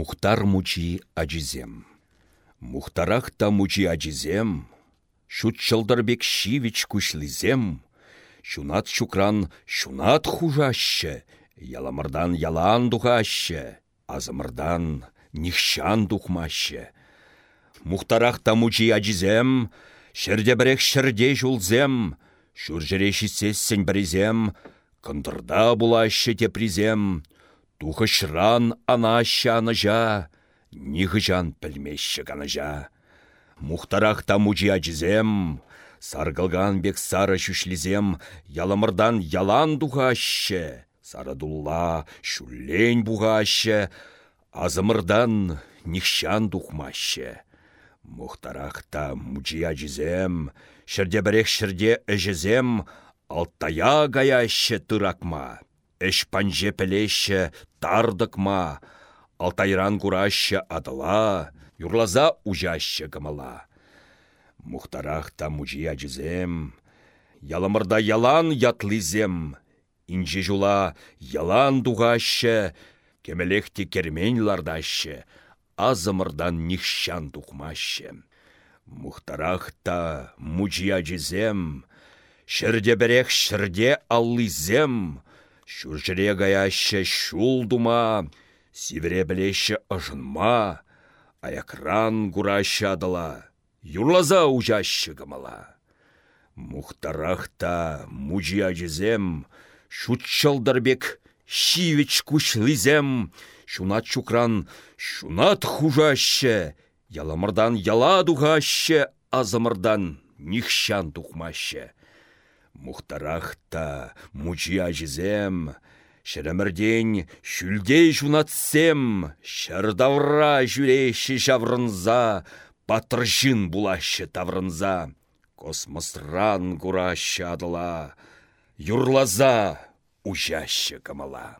Мухтар мучи ажизем. Мухтарах та мучи ажизем. Шут чылдырбек шивич кушлизем. Шунат шукран шунат хужаще. Яламырдан ялан духаще. Азымырдан нихшан духмаще. Мухтарах та мучи ажизем. Шердебірек шерде жулзем. Шүржіреші сессен бірізем. Кындырда булаще тепризем. Тухышран анаша аныжа, нихыжан пілмешші каныжа. Мухтарах мужи ажизем, саргылган бек сары шүшлізем, яламырдан ялан духаще, сарадулла шүллен буғаще, азымырдан нихшан духмаще. Мухтарах мужи ажизем, шырде бірек шырде әжізем, алтая гаяще тыракма. Эш панже пелеще тардыкма, алтайран кураще адыла, юрлаза ужаще гымыла. Мухтарах та яламырда ялан ятлизем, инже жула ялан дугаще, кемелехте кермень лардаще, азымырдан нихшан тухмаще. Мухтарах та мужи ачызем, Шерде берех шерде аллизем, Шүржіре гаяще шулдума, сивре білеші ұжынма, аякран гурашы адыла, юрлаза ұжашы гымала. Мухтарахта мужи ажызем, шутчалдарбек шивич кушлизем, шунат чукран шунат хужаще, яламырдан яла дугаще, азымырдан нихшан тухмаще. Мухтарахта мучи ажизем, Шеремірден шүлдей жунатсем, Шырдавра жүреші жаврынза, Батыржын булашы таврынза, Космосран курашы адыла, Юрлаза ужашы камала.